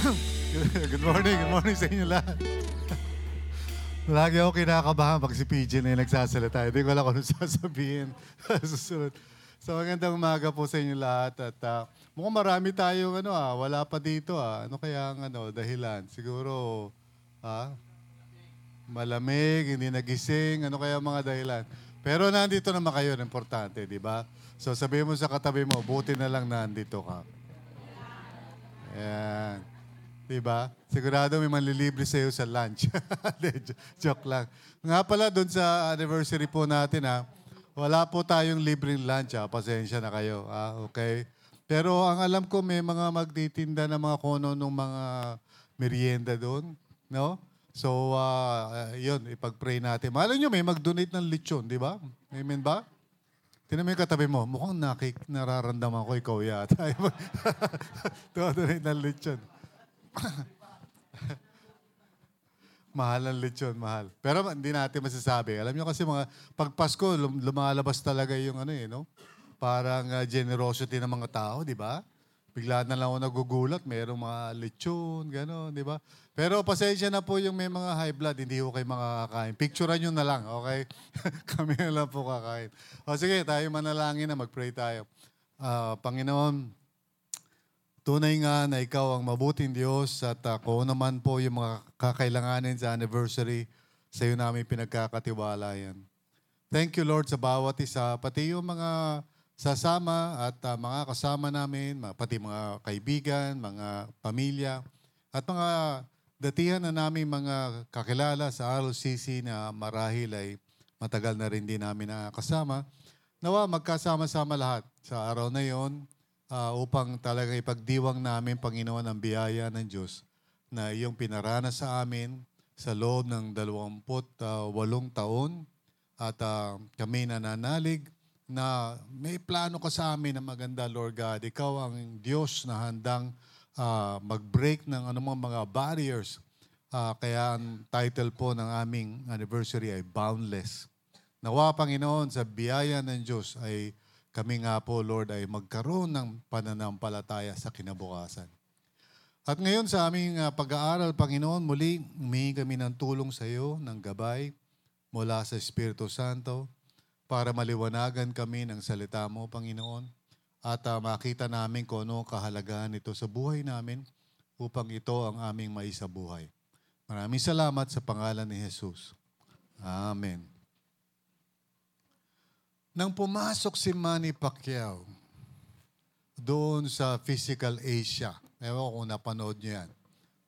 good morning, good morning sa inyo lahat. Lagi ako kinakabahan pag si PJ na yung nagsasalita. Hindi ko alam kung ano sasabihin. Susunod. So magandang umaga po sa inyo lahat. At ah, mukhang marami tayong ano ah, wala pa dito ah. Ano kaya ang ano, dahilan? Siguro, ah, malamig, hindi nagising, ano kaya mga dahilan? Pero nandito naman kayo, importante, di ba? So sabihin mo sa katabi mo, buti na lang nandito ka. Ayan. Diba? Sigurado may manlilibre sa iyo sa lunch. Joke lang. Nga pala, doon sa anniversary po natin, ha, wala po tayong libreng lunch. Ha. Pasensya na kayo. Ha? Okay? Pero ang alam ko, may mga magtitinda ng mga kono ng mga merienda doon. No? So, uh, yun, ipag-pray natin. Malay nyo, may mag-donate ng lechon, di ba? Amen ba? Tinan mo yung katabi mo, mukhang nakik, nararamdaman ko ikaw yata. Donate ng lechon. mahal ang lechon, mahal. Pero hindi natin masasabi. Alam niyo kasi mga pag Pasko, lum- lumalabas talaga yung ano eh, no? Parang uh, generosity ng mga tao, di ba? Bigla na lang ako nagugulat, mayroong mga lechon, gano'n, di ba? Pero pasensya na po yung may mga high blood, hindi ko kayo makakain. Picturean nyo na lang, okay? Kami na lang po kakain. O sige, tayo manalangin na, mag-pray tayo. Ah, Panginoon, Tunay nga na ikaw ang mabuting Diyos at uh, kung naman po yung mga kakailanganin sa anniversary, sa iyo namin pinagkakatiwala yan. Thank you Lord sa bawat isa, pati yung mga sasama at uh, mga kasama namin, pati mga kaibigan, mga pamilya, at mga datihan na namin mga kakilala sa RLCC na marahil ay matagal na rin din namin nakakasama. Nawa magkasama-sama lahat sa araw na yon ah, upang talaga ipagdiwang namin, Panginoon, ang biyaya ng Diyos na iyong pinaranas sa amin sa loob ng 28 taon at ah, kami nananalig na may plano ka sa amin na maganda, Lord God. Ikaw ang Diyos na handang ah, mag-break ng anumang mga barriers. Ah, kaya ang title po ng aming anniversary ay Boundless. Nawa, Panginoon, sa biyaya ng Diyos ay kami nga po, Lord, ay magkaroon ng pananampalataya sa kinabukasan. At ngayon sa aming ah, pag-aaral, Panginoon, muli humingi kami ng tulong sa iyo, ng gabay mula sa Espiritu Santo para maliwanagan kami ng salita mo, Panginoon, at ah, makita namin kung ano kahalagahan nito sa buhay namin upang ito ang aming maisabuhay. Maraming salamat sa pangalan ni Jesus. Amen. Nang pumasok si Manny Pacquiao doon sa Physical Asia, ewan ko kung napanood niyo yan,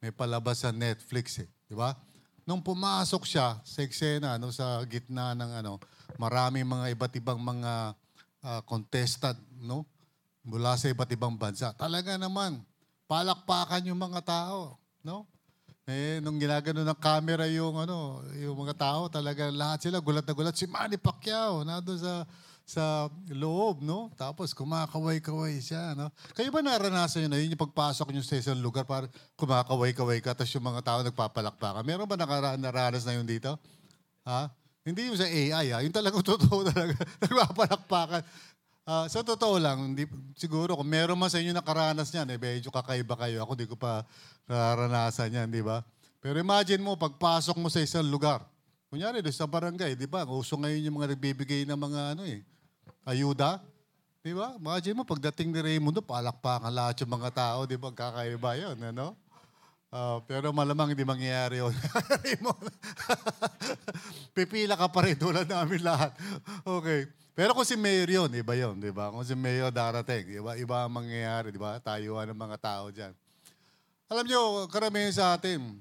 may palabas sa Netflix eh, di ba? Nung pumasok siya sa eksena, no, sa gitna ng ano, maraming mga iba't ibang mga ah, contestant, no? Mula sa iba't ibang bansa. Talaga naman, palakpakan yung mga tao, no? Eh, nung ginagano ng camera yung ano, yung mga tao, talaga lahat sila gulat na gulat. Si Manny Pacquiao, nandun sa sa loob, no? Tapos kumakaway-kaway siya, no? Kayo ba naranasan yun na yun yung pagpasok nyo sa isang lugar para kumakaway-kaway ka tapos yung mga tao nagpapalakpakan? Meron ba nakara- naranas na yun dito? Ha? Hindi yung sa AI, ha? Yung talagang totoo talaga. nagpapalakpakan. Ah, sa totoo lang, hindi, siguro kung meron man sa inyo nakaranas niyan, eh, medyo kakaiba kayo. Ako di ko pa naranasan yan, di ba? Pero imagine mo, pagpasok mo sa isang lugar, kunyari doon sa barangay, di ba? Uso ngayon yung mga nagbibigay ng mga ano eh, ayuda. Di ba? Imagine mo, pagdating ni Raymundo, palakpakan lahat yung mga tao, di ba? Kakaiba yun, ano? Ah, pero malamang hindi mangyayari yun. Raymond. Pipila ka pa rin tulad namin lahat. Okay. Pero kung si Mayor yun, iba yun, di ba? Kung si Mayor darating, iba, iba ang mangyayari, di ba? Tayuan ng mga tao dyan. Alam nyo, karamihan sa atin,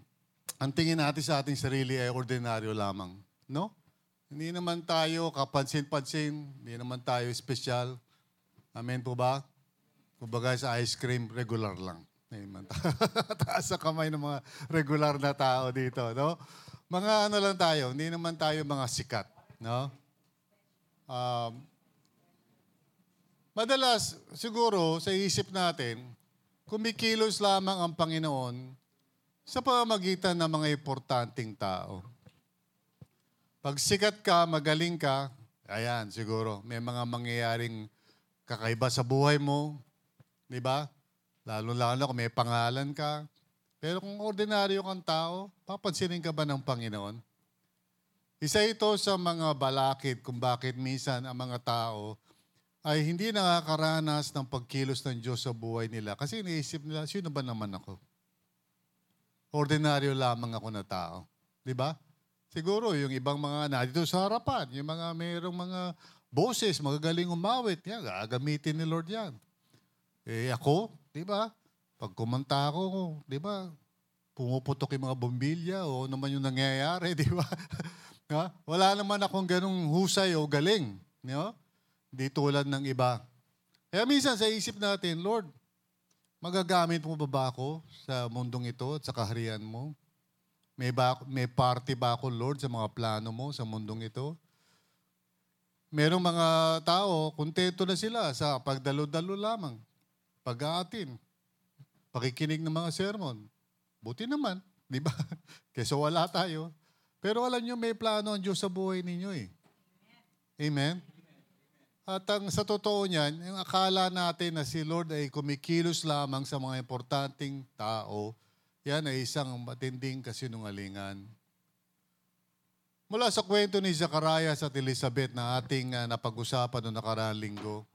ang tingin natin sa ating sarili ay ordinaryo lamang. No? Hindi naman tayo kapansin-pansin, hindi naman tayo espesyal. Amen po ba? Kumbaga sa ice cream, regular lang. Amen. Taas sa kamay ng mga regular na tao dito, no? Mga ano lang tayo, hindi naman tayo mga sikat, no? Um, madalas, siguro, sa isip natin, kumikilos lamang ang Panginoon sa pamamagitan ng mga importanteng tao. Pag sikat ka, magaling ka, ayan, siguro, may mga mangyayaring kakaiba sa buhay mo, di ba? Lalo-lalo kung may pangalan ka, Pero kung ordinaryo kang tao, papansinin ka ba ng Panginoon? Isa ito sa mga balakid kung bakit minsan ang mga tao ay hindi nakakaranas ng pagkilos ng Diyos sa buhay nila. Kasi iniisip nila, sino ba naman ako? Ordinaryo lamang ako na tao. Di ba? Siguro yung ibang mga nandito sa harapan, yung mga mayroong mga boses, magagaling umawit, yan, gagamitin ni Lord yan. Eh ako, di ba? Pag kumanta ako, di ba? Pumuputok yung mga bombilya o ano naman yung nangyayari, di ba? Ha? Wala naman akong ganong husay o galing. Di ba? Di tulad ng iba. Kaya minsan sa isip natin, Lord, magagamit mo ba ba ako sa mundong ito at sa kaharian mo? May, ba, may party ba ako, Lord, sa mga plano mo sa mundong ito? Merong mga tao, kontento na sila sa pagdalo-dalo lamang, pag-aatin, pakikinig ng mga sermon. Buti naman, di ba? Kesa wala tayo. Pero alam nyo, may plano ang Diyos sa buhay ninyo eh. Amen? At ang sa totoo niyan, yung akala natin na si Lord ay kumikilos lamang sa mga importanteng tao, yan ay isang matinding kasinungalingan. Mula sa kwento ni Zacharias at Elizabeth na ating uh, napag-usapan noong nakaraang linggo,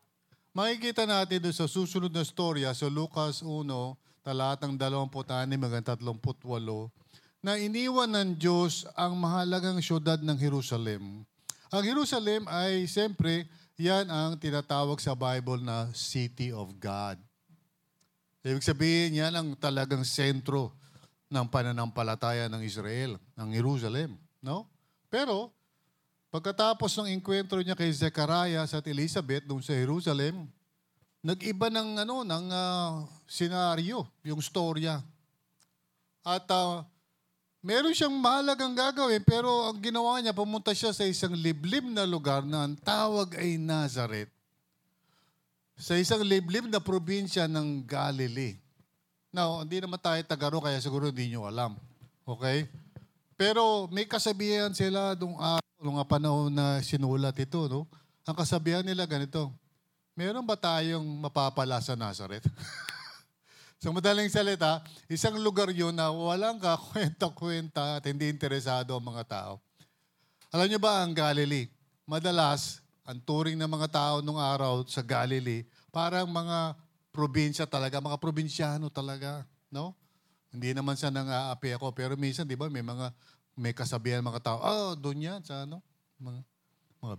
makikita natin doon sa susunod na storya sa Lucas 1, talatang 26 hanggang 38, na iniwan ng Diyos ang mahalagang syudad ng Jerusalem. Ang Jerusalem ay siyempre yan ang tinatawag sa Bible na City of God. Ibig sabihin, yan ang talagang sentro ng pananampalataya ng Israel, ng Jerusalem. No? Pero, pagkatapos ng enkwentro niya kay Zechariah at Elizabeth doon sa Jerusalem, nag-iba ng, ano, ng uh, senaryo, yung storya. At uh, meron siyang mahalagang gagawin, pero ang ginawa niya, pumunta siya sa isang liblib na lugar na ang tawag ay Nazareth. Sa isang liblib na probinsya ng Galilee. Now, hindi naman tayo tagaro, kaya siguro hindi nyo alam. Okay? Pero may kasabihan sila nung araw, nung panahon na sinulat ito, no? Ang kasabihan nila ganito, meron ba tayong mapapala sa Nazareth? sa madaling salita, isang lugar yun na walang kakwenta-kwenta at hindi interesado ang mga tao. Alam nyo ba ang Galilee? Madalas, ang turing ng mga tao nung araw sa Galilee, parang mga probinsya talaga, mga probinsyano talaga, no? Hindi naman sa nang-aapi ako, pero minsan, di ba, may mga, may kasabihan mga tao, oh, doon yan, sa ano, mga, mga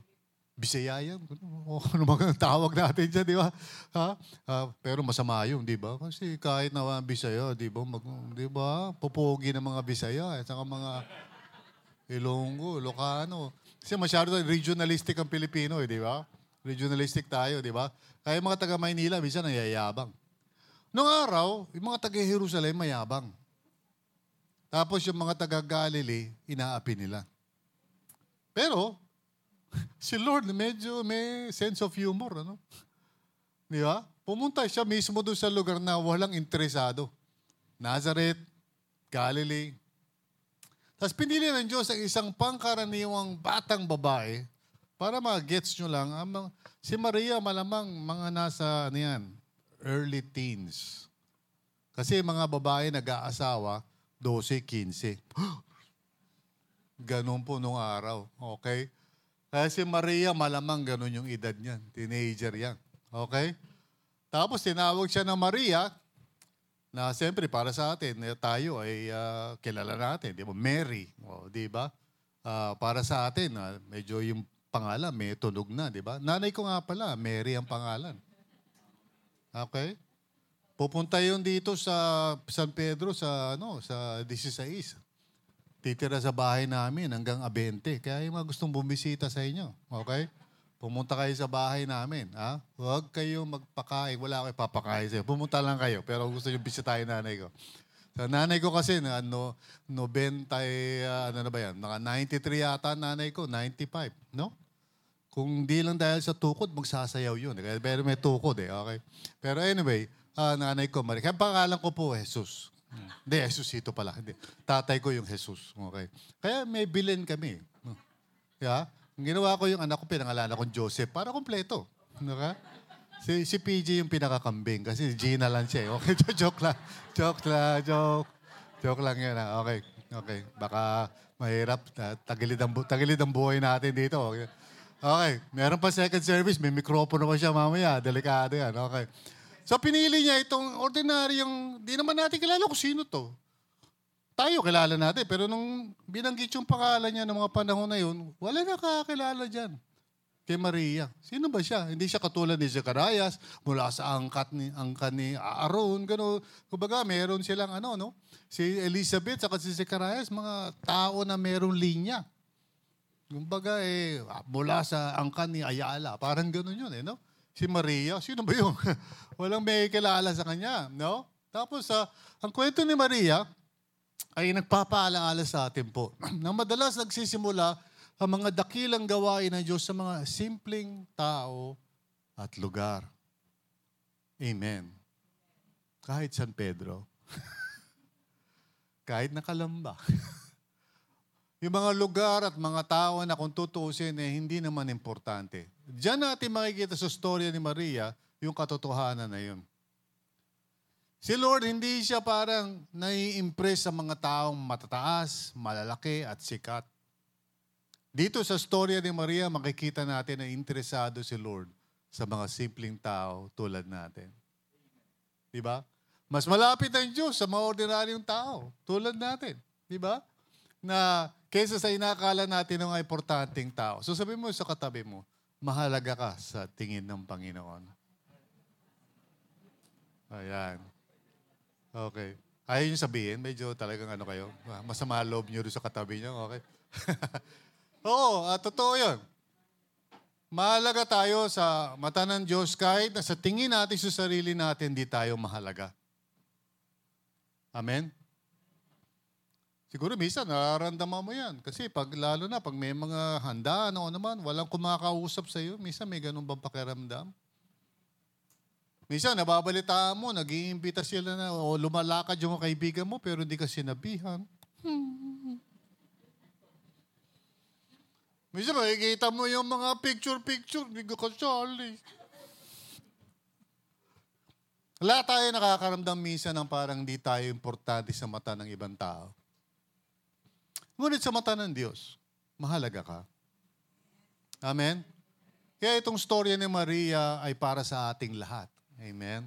Bisayayan, o ano mga tawag natin dyan, di ba? Ha? Uh, pero masama yun, di ba? Kasi kahit na mga Bisaya, di ba? Mag, di ba? Pupugi ng mga Bisaya, at saka mga Ilonggo, Ilocano. Kasi masyado regionalistic ang Pilipino, eh, di ba? Regionalistic tayo, di ba? Kaya mga taga Maynila, minsan nayayabang. Noong araw, yung mga taga Jerusalem mayabang. Tapos yung mga taga Galilee, inaapi nila. Pero, si Lord medyo may sense of humor, ano? Di ba? Pumunta siya mismo doon sa lugar na walang interesado. Nazareth, Galilee. Tapos pinili ng Diyos ang isang pangkaraniwang batang babae para ma-gets nyo lang, ang, si Maria malamang mga nasa, ano yan, early teens. Kasi mga babae nag-aasawa, 12, 15. Ganon po nung araw. Okay? Kaya si Maria, malamang ganun yung edad niyan. Teenager yan. Okay? Tapos tinawag siya ng Maria, na siyempre para sa atin, eh, tayo ay uh, kilala natin, di ba? Mary, o, di ba? Uh, para sa atin, uh, medyo yung pangalan, may tunog na, di ba? Nanay ko nga pala, Mary ang pangalan. Okay? Pupunta yun dito sa San Pedro sa ano sa 16 titira sa bahay namin hanggang 20. Kaya yung mga gustong bumisita sa inyo, okay? Pumunta kayo sa bahay namin. Ha? Huwag kayo magpakain. Wala ako ipapakain sa'yo. Pumunta lang kayo. Pero gusto nyo bisitahin nanay ko. Sa nanay ko kasi, ano, 90, uh, ano na ba yan? Naka 93 yata nanay ko, 95. No? Kung di lang dahil sa tukod, magsasayaw yun. Pero may tukod eh, okay? Pero anyway, uh, nanay ko, Maria. Kaya pangalan ko po, Jesus. Hindi, Jesusito pala. Hindi. Tatay ko yung Jesus. Okay. Kaya may bilin kami. Yeah? Ginawa ko yung anak ko, pinangalanan kong Joseph para kompleto. Okay? Si, si PJ yung pinakakambing kasi Gina lang siya. eh. Okay, joke lang. Joke lang, joke. Joke lang ah. Okay. Okay. Baka mahirap. Ta- Tagilid ang, tagilid ang buhay natin dito. Okay. okay. Meron pa second service. May mikropono pa siya mamaya. Delikado yan. Okay. So pinili niya itong ordinaryong, di naman natin kilala kung sino to. Tayo kilala natin. Pero nung binanggit yung pangalan niya ng mga panahon na yun, wala na kakilala dyan kay Maria. Sino ba siya? Hindi siya katulad ni Zacarias, mula sa angkat ni, angkat ni Aaron, gano'n. Kumbaga, meron silang ano, no? Si Elizabeth at si Zacarias, mga tao na merong linya. Kumbaga, eh, mula sa angkan ni Ayala. Parang gano'n yun, eh, no? Si Maria, sino ba yun? Walang may kilala sa kanya, no? Tapos, ah, ang kwento ni Maria ay nagpapaalaala sa atin po na madalas nagsisimula ang mga dakilang gawain ng Diyos sa mga simpleng tao at lugar. Amen. Kahit San Pedro. Kahit nakalamba. yung mga lugar at mga tao na kung tutuusin eh hindi naman importante. Diyan natin makikita sa storya ni Maria yung katotohanan na yun. Si Lord hindi siya parang nai-impress sa mga taong matataas, malalaki at sikat. Dito sa storya ni Maria, makikita natin na interesado si Lord sa mga simpleng tao tulad natin. Di ba? Mas malapit ang Diyos sa mga ordinaryong tao tulad natin. Di ba? Na kaysa sa inakala natin ng mga importanteng tao. So sabi mo sa katabi mo, mahalaga ka sa tingin ng Panginoon. Ayan. Okay. Ayaw niyo sabihin, medyo talagang ano kayo, masama loob doon sa katabi niyo, okay? Oo, at totoo yun. Mahalaga tayo sa mata ng Diyos kahit na sa tingin natin sa sarili natin, di tayo mahalaga. Amen? Siguro minsan nararamdaman mo yan. Kasi pag lalo na pag may mga handaan o naman, walang kumakausap sa iyo, minsan may ganun bang pakiramdam? Minsan nababalitaan mo, nag-iimbita sila na o lumalakad yung kaibigan mo pero hindi ka sinabihan. Minsan makikita mo yung mga picture-picture, hindi ka kasali. Wala tayo nakakaramdam minsan ng parang di tayo importante sa mata ng ibang tao. Ngunit sa mata ng Diyos, mahalaga ka. Amen? Kaya itong storya ni Maria ay para sa ating lahat. Amen?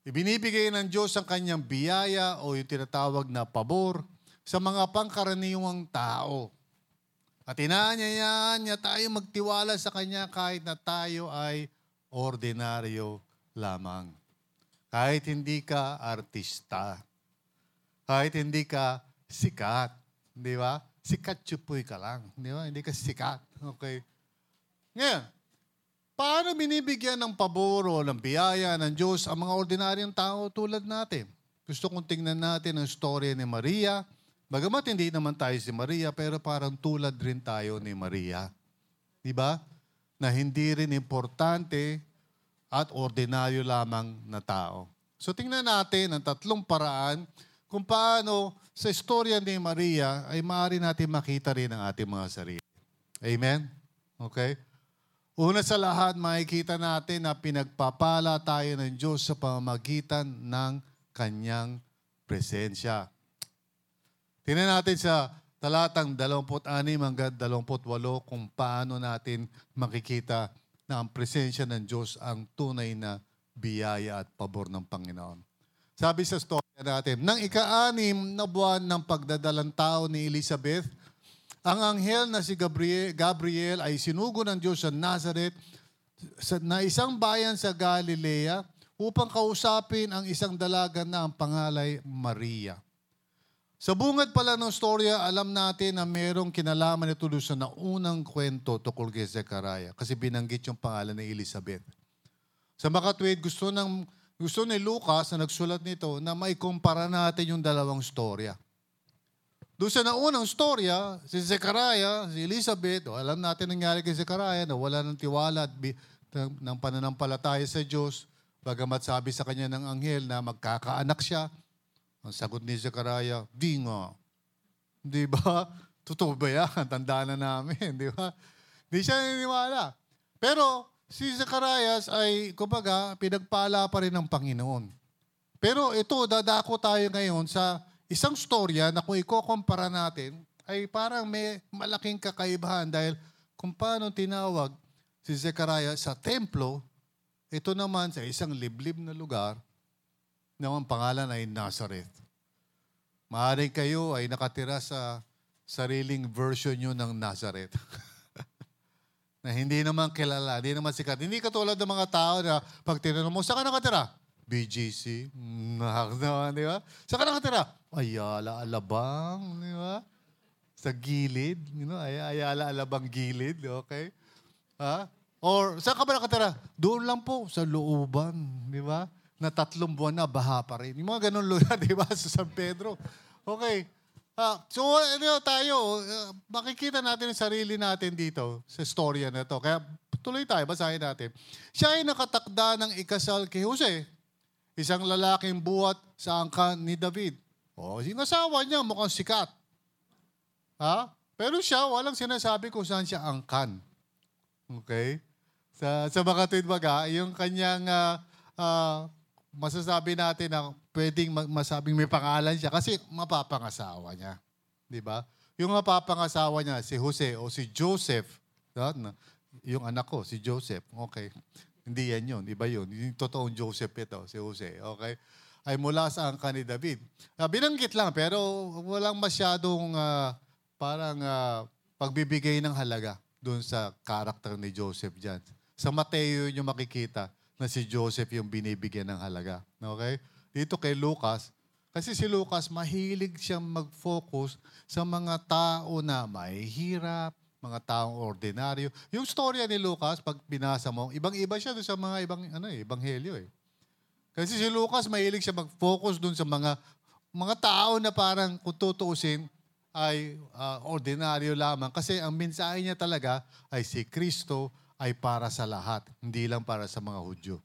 Ibinibigay ng Diyos ang kanyang biyaya o yung tinatawag na pabor sa mga pangkaraniwang tao. At inaanyayaan niya tayo magtiwala sa Kanya kahit na tayo ay ordinaryo lamang. Kahit hindi ka artista. Kahit hindi ka sikat. Di ba? Sikat chupoy ka lang. Di ba? Hindi ka sikat. Okay. Ngayon, paano binibigyan ng pabor o ng biyaya ng Diyos ang mga ordinaryong tao tulad natin? Gusto kong tingnan natin ang storya ni Maria. Bagamat hindi naman tayo si Maria, pero parang tulad rin tayo ni Maria. Di ba? Na hindi rin importante at ordinaryo lamang na tao. So tingnan natin ang tatlong paraan kung paano sa istorya ni Maria ay maaari natin makita rin ang ating mga sarili. Amen? Okay? Una sa lahat, makikita natin na pinagpapala tayo ng Diyos sa pamamagitan ng Kanyang presensya. Tingnan natin sa talatang 26 hanggang 28 kung paano natin makikita na ang presensya ng Diyos ang tunay na biyaya at pabor ng Panginoon. Sabi sa storya natin, nang ika-anim na buwan ng pagdadalang tao ni Elizabeth, ang anghel na si Gabriel, Gabriel ay sinugo ng Diyos sa Nazareth sa, na isang bayan sa Galilea upang kausapin ang isang dalaga na ang pangalay Maria. Sa bungad pala ng storya, alam natin na merong kinalaman ito doon sa naunang kwento tungkol kay Zechariah kasi binanggit yung pangalan ni Elizabeth. Sa makatwid, gusto, ng, gusto ni Lucas na nagsulat nito na may kumpara natin yung dalawang storya. Doon sa naunang storya, si Zechariah, si Elizabeth, o alam natin nangyari kay Zechariah na wala ng tiwala at bi, ng, ng pananampalataya sa Diyos, bagamat sabi sa kanya ng anghel na magkakaanak siya, ang sagot ni Zechariah, di nga. Di ba? Totoo ba yan? Tandaan na namin, di ba? Di siya naniniwala. Pero si Zacharias ay, kumbaga, pinagpala pa rin ng Panginoon. Pero ito, dadako tayo ngayon sa isang storya na kung iko-compara natin, ay parang may malaking kakaibahan dahil kung paano tinawag si Zechariah sa templo, ito naman sa isang liblib na lugar na ang pangalan ay Nazareth. Maaari kayo ay nakatira sa sariling version nyo ng Nazareth. na hindi naman kilala, hindi naman sikat. Hindi katulad ng mga tao na pag tinanong mo, saan ka nakatira? BGC. Nahak naman, di ba? Saan ka nakatira? Ayala, Alabang, di ba? Sa gilid, you know, ay Ayala, Alabang gilid, okay? Ha? Or saan ka ba nakatira? Doon lang po, sa looban, di ba? Na tatlong buwan na, baha pa rin. Yung mga ganun lugar, di ba? Sa San Pedro. Okay. Ah, so, ano tayo, uh, makikita natin ang sarili natin dito sa storya na to. Kaya tuloy tayo, basahin natin. Siya ay nakatakda ng ikasal kay Jose, isang lalaking buhat sa angkan ni David. O, yung asawa niya mukhang sikat. Ha? Pero siya, walang sinasabi kung saan siya angkan. Okay? Sa, sa mga baga, yung kanyang uh, uh, masasabi natin na pwedeng masabing may pangalan siya kasi mapapangasawa niya. Di ba? Yung mapapangasawa niya, si Jose o si Joseph, no? yung anak ko, si Joseph, okay. Hindi yan yun, iba yun. Yung totoong Joseph ito, si Jose, okay. Ay mula sa angka ni David. Uh, binanggit lang, pero walang masyadong uh, parang uh, pagbibigay ng halaga doon sa karakter ni Joseph dyan. Sa Mateo yung makikita na si Joseph yung binibigyan ng halaga. Okay? Dito kay Lucas, kasi si Lucas mahilig siyang mag-focus sa mga tao na mahihirap, mga taong ordinaryo. Yung storya ni Lucas, pag binasa mo, ibang-iba siya doon sa mga ibang ano eh, ebanghelyo eh. Kasi si Lucas mahilig siya mag-focus doon sa mga mga tao na parang kung tutuusin ay uh, ordinaryo lamang kasi ang mensahe niya talaga ay si Kristo ay para sa lahat, hindi lang para sa mga Hudyo.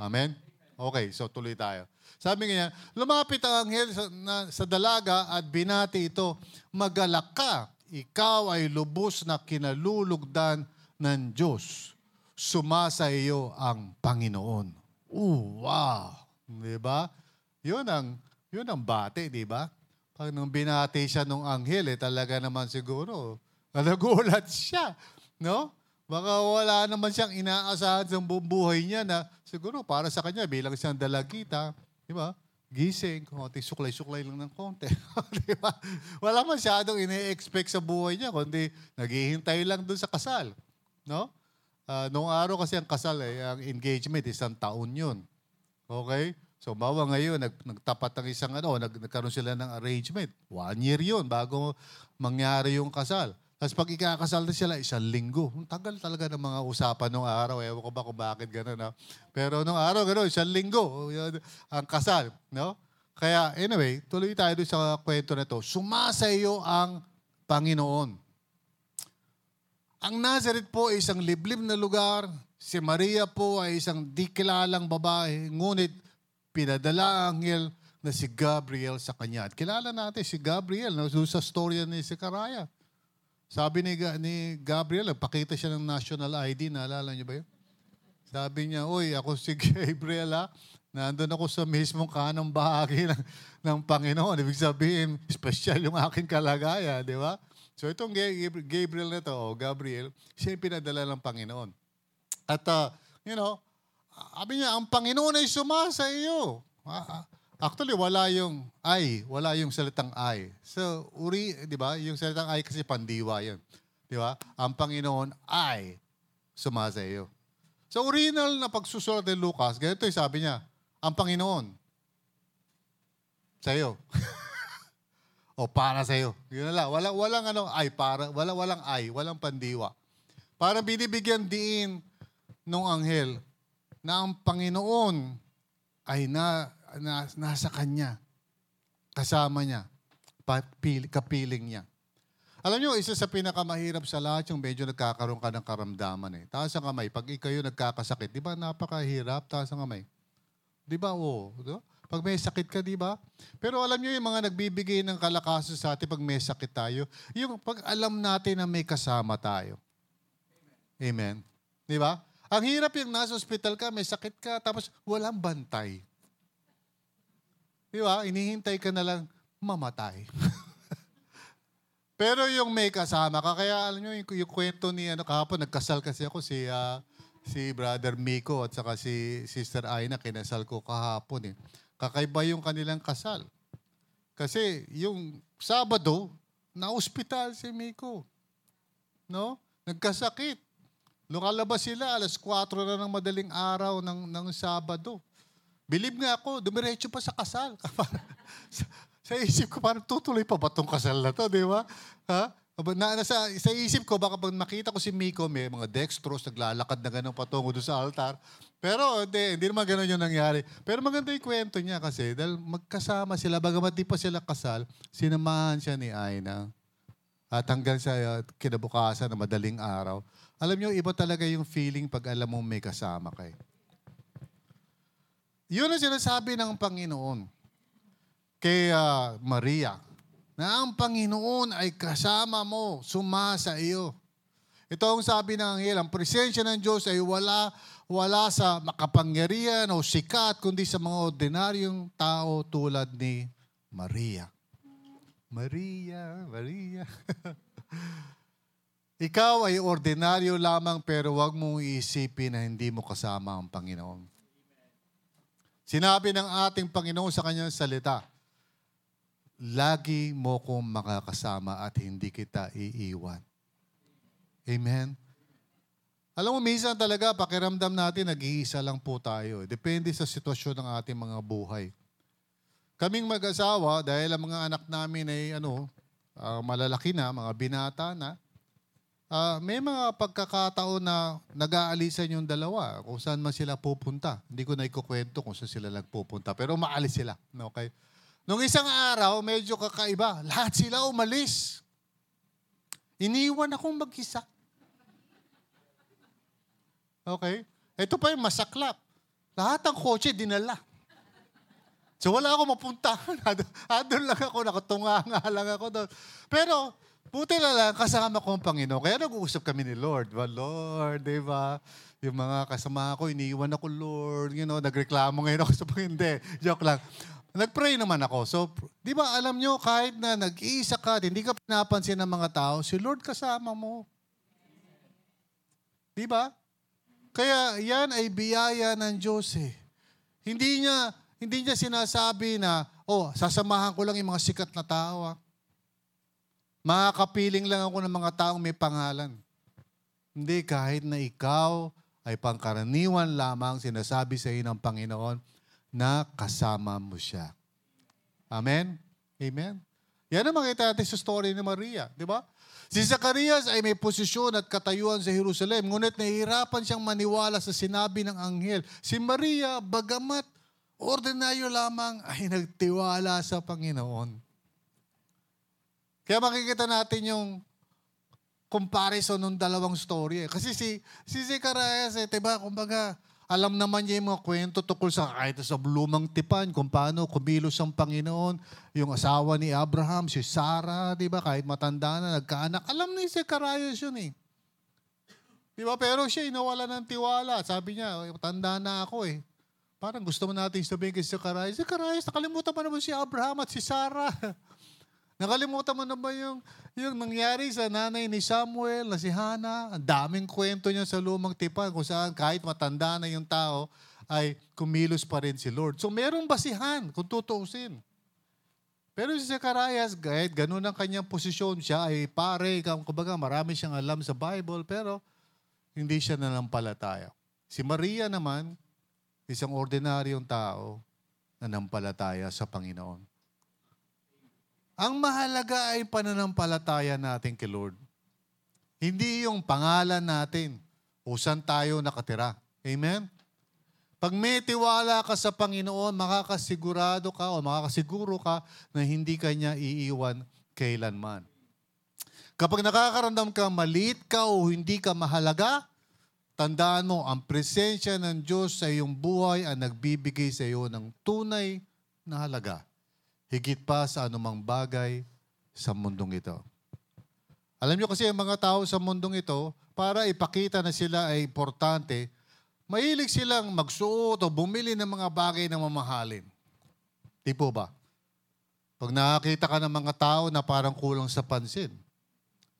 Amen? Okay, so tuloy tayo. Sabi niya, lumapit ang anghel sa, na, sa dalaga at binati ito, magalak ka, ikaw ay lubos na kinalulugdan ng Diyos. Sumasa iyo ang Panginoon. Ooh, wow! Di ba? Yun ang, yun ang bate, di ba? Pag nung binati siya nung anghel, eh, talaga naman siguro, nagulat siya. No? Baka wala naman siyang inaasahan sa buhay niya na siguro para sa kanya bilang siyang dalagita, di ba? Gising, konti suklay-suklay lang ng konti. di ba? Wala masyadong ine-expect sa buhay niya, kundi naghihintay lang doon sa kasal. No? Uh, noong araw kasi ang kasal, eh, ang engagement, isang taon yun. Okay? So, bawa ngayon, nag, nagtapat ng isang ano, nag, nagkaroon sila ng arrangement. One year yun bago mangyari yung kasal. Tapos pag ikakasal na sila, isang linggo. Ang tagal talaga ng mga usapan nung araw. Ewan ko ba kung bakit gano'n. No? Pero nung araw, gano'n, isang linggo. Ang kasal. No? Kaya anyway, tuloy tayo doon sa kwento na to. Sumasa iyo ang Panginoon. Ang Nazareth po ay isang liblib na lugar. Si Maria po ay isang di kilalang babae. Ngunit pinadala ang anghel na si Gabriel sa kanya. At kilala natin si Gabriel no? sa storya ni Zechariah. Sabi ni, ni Gabriel, pakita siya ng national ID, naalala niyo ba yun? Sabi niya, Uy, ako si Gabriel ha. Nandun ako sa mismong kanang bahagi ng, ng Panginoon. Ibig sabihin, special yung aking kalagayan, di ba? So itong Gabriel na to, o Gabriel, siya yung pinadala ng Panginoon. At, uh, you know, sabi niya, ang Panginoon ay sumasa iyo. Actually, wala yung I, wala yung salitang I. So, uri, di ba? Yung salitang I kasi pandiwa yun. Di ba? Ang Panginoon ay sumasa iyo. Sa original na pagsusulat ni Lucas, ganito yung sabi niya, ang Panginoon sa iyo. o para sa iyo. Yun na lang. Walang, walang ano, ay, para, walang, walang ay, walang pandiwa. Para binibigyan din nung anghel na ang Panginoon ay na, nasa kanya. Kasama niya. Kapiling niya. Alam niyo, isa sa pinakamahirap sa lahat yung medyo nagkakaroon ka ng karamdaman eh. Taas ang kamay. Pag ikaw nagkakasakit, di ba napakahirap? Taas ang kamay. Di ba? Oo. Di ba? Pag may sakit ka, di ba? Pero alam niyo yung mga nagbibigay ng kalakasan sa atin pag may sakit tayo, yung pag alam natin na may kasama tayo. Amen. Di ba? Ang hirap yung nasa ospital ka, may sakit ka, tapos walang bantay. Di ba? Inihintay ka na lang mamatay. Pero yung may kasama ka, kaya alam nyo, yung, yung kwento ni ano kahapon, nagkasal kasi ako si ah, si Brother Miko at saka si Sister Aina, kinasal ko kahapon eh. Kakaiba yung kanilang kasal. Kasi yung Sabado, na-hospital si Miko. No? Nagkasakit. Lukalabas sila, alas 4 na ng madaling araw ng, ng Sabado. Bilib nga ako, dumiretso pa sa kasal. sa, isip ko, parang tutuloy pa ba itong kasal na to, di ba? Ha? Na, nasa, sa isip ko, baka pag makita ko si Miko, may mga dextrose, naglalakad na gano'ng patungo doon sa altar. Pero hindi, hindi naman gano'n yung nangyari. Pero maganda yung kwento niya kasi dahil magkasama sila, bagamat di pa sila kasal, sinamahan siya ni Aina. At hanggang sa uh, kinabukasan na madaling araw. Alam niyo, iba talaga yung feeling pag alam mo may kasama kay. Yun ang sinasabi ng Panginoon kay ah, Maria na ang Panginoon ay kasama mo, sumasa iyo. Ito ang sabi ng anghel, ang presensya ng Diyos ay wala, wala sa makapangyarihan o sikat, kundi sa mga ordinaryong tao tulad ni Maria. Maria, Maria. Ikaw ay ordinaryo lamang pero wag mong iisipin na hindi mo kasama ang Panginoon. Sinabi ng ating Panginoon sa kanyang salita, lagi mo kong makakasama at hindi kita iiwan. Amen? Alam mo, minsan talaga, pakiramdam natin, nag-iisa lang po tayo. Depende sa sitwasyon ng ating mga buhay. Kaming mag-asawa, dahil ang mga anak namin ay ano, ah, malalaki na, mga binata na, ah, may mga pagkakataon na nag-aalisan yung dalawa kung saan man sila pupunta. Hindi ko na ikukwento kung saan sila nagpupunta, pero maalis sila. Okay? Nung isang araw, medyo kakaiba. Lahat sila umalis. Iniwan akong mag-isa. Okay? Ito pa yung masaklap. Lahat ng kotse dinala. So wala ako mapuntahan. Andun lang ako, nakatunga nga lang ako doon. Pero, buti na lang, kasama ko ang Panginoon. Kaya nag-uusap kami ni Lord. Ba, Lord, di ba? Yung mga kasama ko, iniiwan ako, Lord. You know, nagreklamo ngayon ako sa Panginoon. Hindi, joke lang. Nag-pray naman ako. So, di ba alam nyo, kahit na nag-iisa ka, hindi ka pinapansin ng mga tao, si Lord kasama mo. Di ba? Kaya yan ay biyaya ng Diyos eh. Hindi niya, hindi niya sinasabi na, oh, sasamahan ko lang yung mga sikat na tao. Ah. Makakapiling lang ako ng mga taong may pangalan. Hindi, kahit na ikaw ay pangkaraniwan lamang sinasabi sa iyo ng Panginoon na kasama mo siya. Amen? Amen? Yan ang makita natin sa story ni Maria, di ba? Si Zacarias ay may posisyon at katayuan sa Jerusalem, ngunit nahihirapan siyang maniwala sa sinabi ng anghel. Si Maria, bagamat ordinaryo lamang, ay nagtiwala sa Panginoon. Kaya makikita natin yung comparison ng dalawang story. Eh. Kasi si, si Zacarias, eh, diba, kumbaga, alam naman niya yung mga kwento tungkol sa kahit sa lumang tipan, kung paano kumilos ang Panginoon, yung asawa ni Abraham, si Sarah, di ba, kahit matanda na, nagkaanak. Alam ni Zacarias yun eh. Di ba? Pero siya, inawala ng tiwala. Sabi niya, tanda na ako eh. Parang gusto mo natin sabihin kay Zacarias, Zacarias, nakalimutan pa naman si Abraham at si Sarah. Nakalimutan mo na ba yung, yung nangyari sa nanay ni Samuel na si Hannah? Ang daming kwento niya sa lumang tipan kung saan kahit matanda na yung tao, ay kumilos pa rin si Lord. So merong basihan kung tutuusin. Pero si Zechariah, kahit ganun ang kanyang posisyon, siya ay pare, kumbaga marami siyang alam sa Bible, pero hindi siya nanampalataya. Si Maria naman, isang ordinaryong tao, nanampalataya sa Panginoon. Ang mahalaga ay pananampalataya natin kay Lord. Hindi yung pangalan natin o saan tayo nakatira. Amen? Pag may tiwala ka sa Panginoon, makakasigurado ka o makakasiguro ka na hindi ka niya iiwan kailanman. Kapag nakakaramdam ka, maliit ka o hindi ka mahalaga, tandaan mo, ang presensya ng Diyos sa iyong buhay ang nagbibigay sa iyo ng tunay na halaga higit pa sa anumang bagay sa mundong ito. Alam niyo kasi ang mga tao sa mundong ito, para ipakita na sila ay importante, mahilig silang magsuot o bumili ng mga bagay na mamahalin. Di po ba? Pag nakakita ka ng mga tao na parang kulang sa pansin,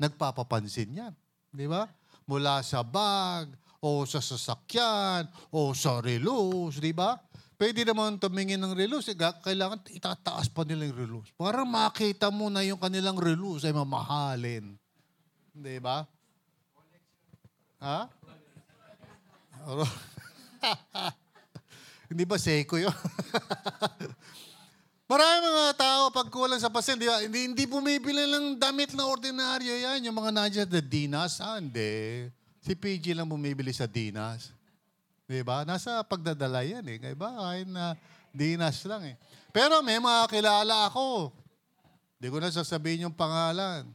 nagpapapansin yan. Di ba? Mula sa bag, o sa sasakyan, o sa relos, di ba? Pwede naman tumingin ng relos, eh, ga- kailangan itataas pa nila yung relos. Para makita mo na yung kanilang relos ay mamahalin. Di ba? Ha? Hindi ba Seiko yun? Marami mga tao pag kulang sa pasin, di ba? Hindi, hindi bumibili ng damit na ordinaryo yan. Yung mga nandiyan, the Dinas, ah, hindi. Si PG lang bumibili sa Dinas. Di ba? Nasa pagdadala yan eh. Kaya ba? Kahit na Dinas lang eh. Pero may mga kilala ako. Hindi ko na sasabihin yung pangalan.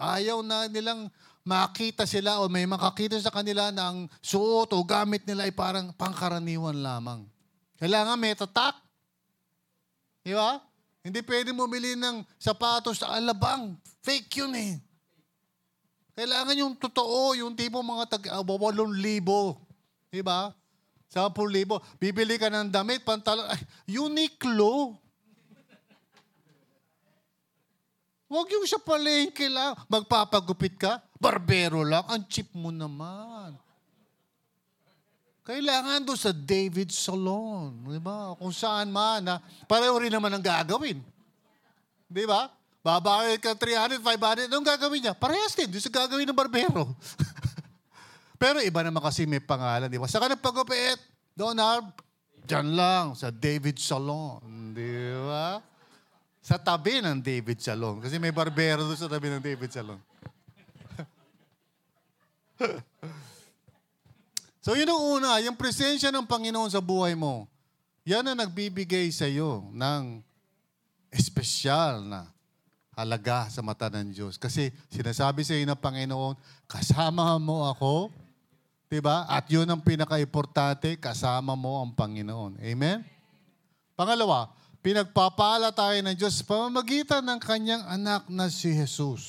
Ayaw na nilang makita sila o may makakita sa kanila na ang suot o gamit nila ay parang pangkaraniwan lamang. Kailangan may tatak. Di ba? Hindi pwede bumili ng sapatos sa alabang. Fake yun eh. Kailangan yung totoo, yung tipo mga tag uh, 8,000. Di ba? 10,000. Bibili ka ng damit, pantalon. Ay, Uniqlo. Huwag yung sa palengke lang. Magpapagupit ka, barbero lang. Ang cheap mo naman. Kailangan doon sa David Salon. Di ba? Kung saan man. Na, pareho rin naman ang gagawin. Di ba? Babayad ka 300, 500. Anong gagawin niya? Parehas din. Doon sa gagawin ng barbero. Pero iba naman kasi may pangalan. Di ba? Saka nagpagupit. Donald, dyan lang. Sa David Salon. Di ba? Sa tabi ng David Salon. Kasi may barbero doon sa tabi ng David Salon. So yun ang una, yung presensya ng Panginoon sa buhay mo, yan ang nagbibigay sa iyo ng espesyal na halaga sa mata ng Diyos. Kasi sinasabi sa iyo ng Panginoon, kasama mo ako, di ba? At yun ang pinaka-importante, kasama mo ang Panginoon. Amen? Pangalawa, pinagpapala tayo ng Diyos pamamagitan ng kanyang anak na si Jesus.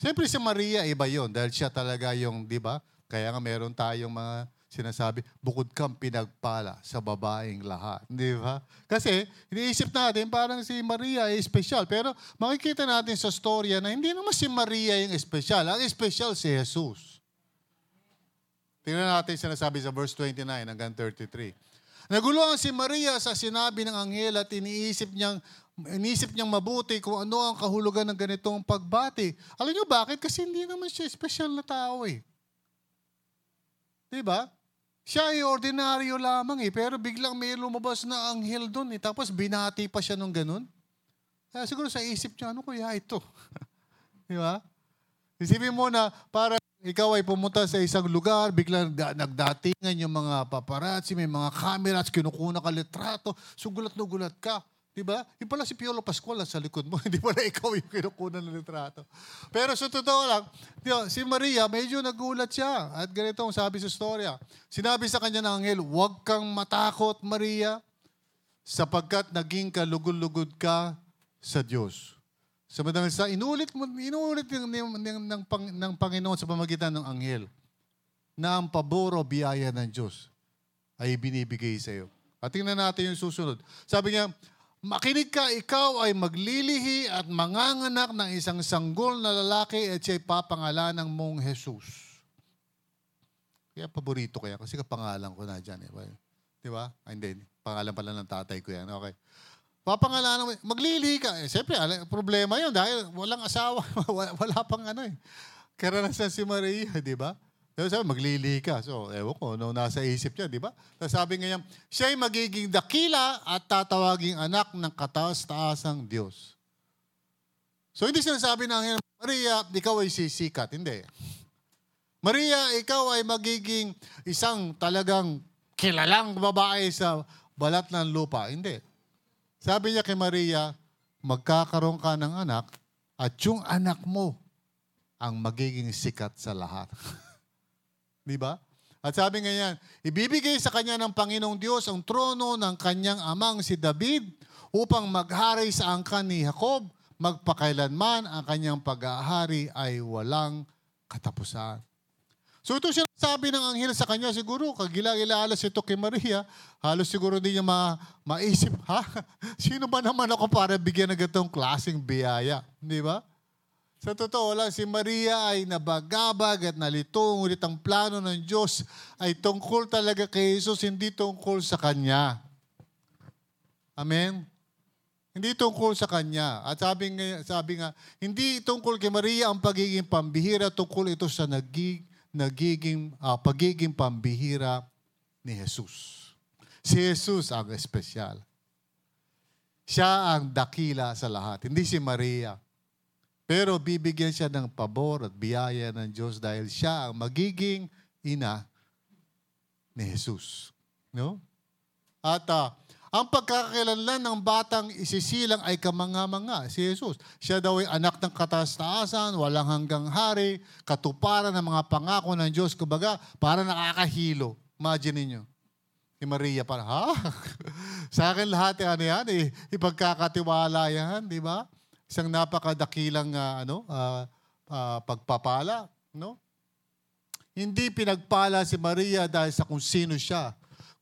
Siyempre si Maria, iba yon dahil siya talaga yung, di ba? Kaya nga meron tayong mga sinasabi, bukod kang pinagpala sa babaeng lahat. Di ba? Kasi, iniisip natin parang si Maria ay espesyal. Pero makikita natin sa storya na hindi naman si Maria yung espesyal. Ang espesyal si Jesus. Tingnan natin sinasabi sa verse 29 hanggang 33. Naguluhan si Maria sa sinabi ng anghel at iniisip niyang iniisip niyang mabuti kung ano ang kahulugan ng ganitong pagbati. Alam niyo bakit? Kasi hindi naman siya espesyal na tao eh. Di ba? Siya ay ordinaryo lamang eh, pero biglang may lumabas na anghel doon eh. Tapos binati pa siya nung ganun. Kaya siguro sa isip niya, ano kaya ito? Di ba? Isipin mo na para ikaw ay pumunta sa isang lugar, biglang da- nagdatingan yung mga paparazzi, may mga camera at kinukuna ka litrato, so gulat na gulat ka. Di ba? Yung pala si Piolo Pascual sa likod mo, hindi pala ikaw yung kinukuna ng litrato. Pero sa totoo lang, di si Maria, medyo nagulat siya. At ganito ang sabi sa storya. Sinabi sa kanya ng anghel, huwag kang matakot, Maria, sapagkat naging kalugod-lugod ka sa Diyos. Samantalang sa inulit mo, inulit ng, ng, ng, ng, pang, ng Panginoon sa pamagitan ng anghel na ang pabor o biyaya ng Diyos ay binibigay sa iyo. At tingnan natin yung susunod. Sabi niya, Makinig ka, ikaw ay maglilihi at manganganak ng isang sanggol na lalaki at siya'y papangalanan mong Jesus. Kaya paborito ko yan kasi kapangalan ko na dyan. Eh. Di ba? Ay, hindi. Pangalan pala ng tatay ko yan. Okay. Papangalanan mo, maglilihi ka. Eh, siyempre, problema yun dahil walang asawa. wala, pang ano eh. Karanasan si Maria, di ba? Pero sabi, maglilihi ka. So, ewan ko, no, nasa isip niya, di ba? Tapos sabi ngayon, siya'y magiging dakila at tatawaging anak ng kataas-taasang Diyos. So, hindi sinasabi ng Maria, ikaw ay sisikat. Hindi. Maria, ikaw ay magiging isang talagang kilalang babae sa balat ng lupa. Hindi. Sabi niya kay Maria, magkakaroon ka ng anak at yung anak mo ang magiging sikat sa lahat. Di ba? At sabi nga yan, ibibigay sa kanya ng Panginoong Diyos ang trono ng kanyang amang si David upang maghari sa angkan ni Jacob, magpakailanman ang kanyang pag-ahari ay walang katapusan. So ito sinasabi ng anghel sa kanya, siguro kagila-gilalas ito kay Maria, halos siguro hindi niya ma maisip, ha? Sino ba naman ako para bigyan ng ganitong klaseng biyaya? Di ba? Sa totoo lang, si Maria ay nabagabag at nalito, ngunit ang plano ng Diyos ay tungkol talaga kay Jesus, hindi tungkol sa Kanya. Amen? Hindi tungkol sa Kanya. At sabi nga, sabi nga hindi tungkol kay Maria ang pagiging pambihira, tungkol ito sa naging, nagiging, ah, pagiging pambihira ni Jesus. Si Jesus ang espesyal. Siya ang dakila sa lahat, hindi si Maria. Pero bibigyan siya ng pabor at biyaya ng Diyos dahil siya ang magiging ina ni Jesus. No? At ah, ang pagkakakilanlan ng batang isisilang ay kamanga-manga, si Jesus. Siya daw ay anak ng kataas-taasan, walang hanggang hari, katuparan ng mga pangako ng Diyos. Kumbaga, para nakakahilo. Imagine niyo. Si Maria para, ha? Sa akin lahat ano yan, eh, ipagkakatiwala yan, di ba? Isang napakadakilang ah, ano, ah, ah, pagpapala, no? Hindi pinagpala si Maria dahil sa kung sino siya,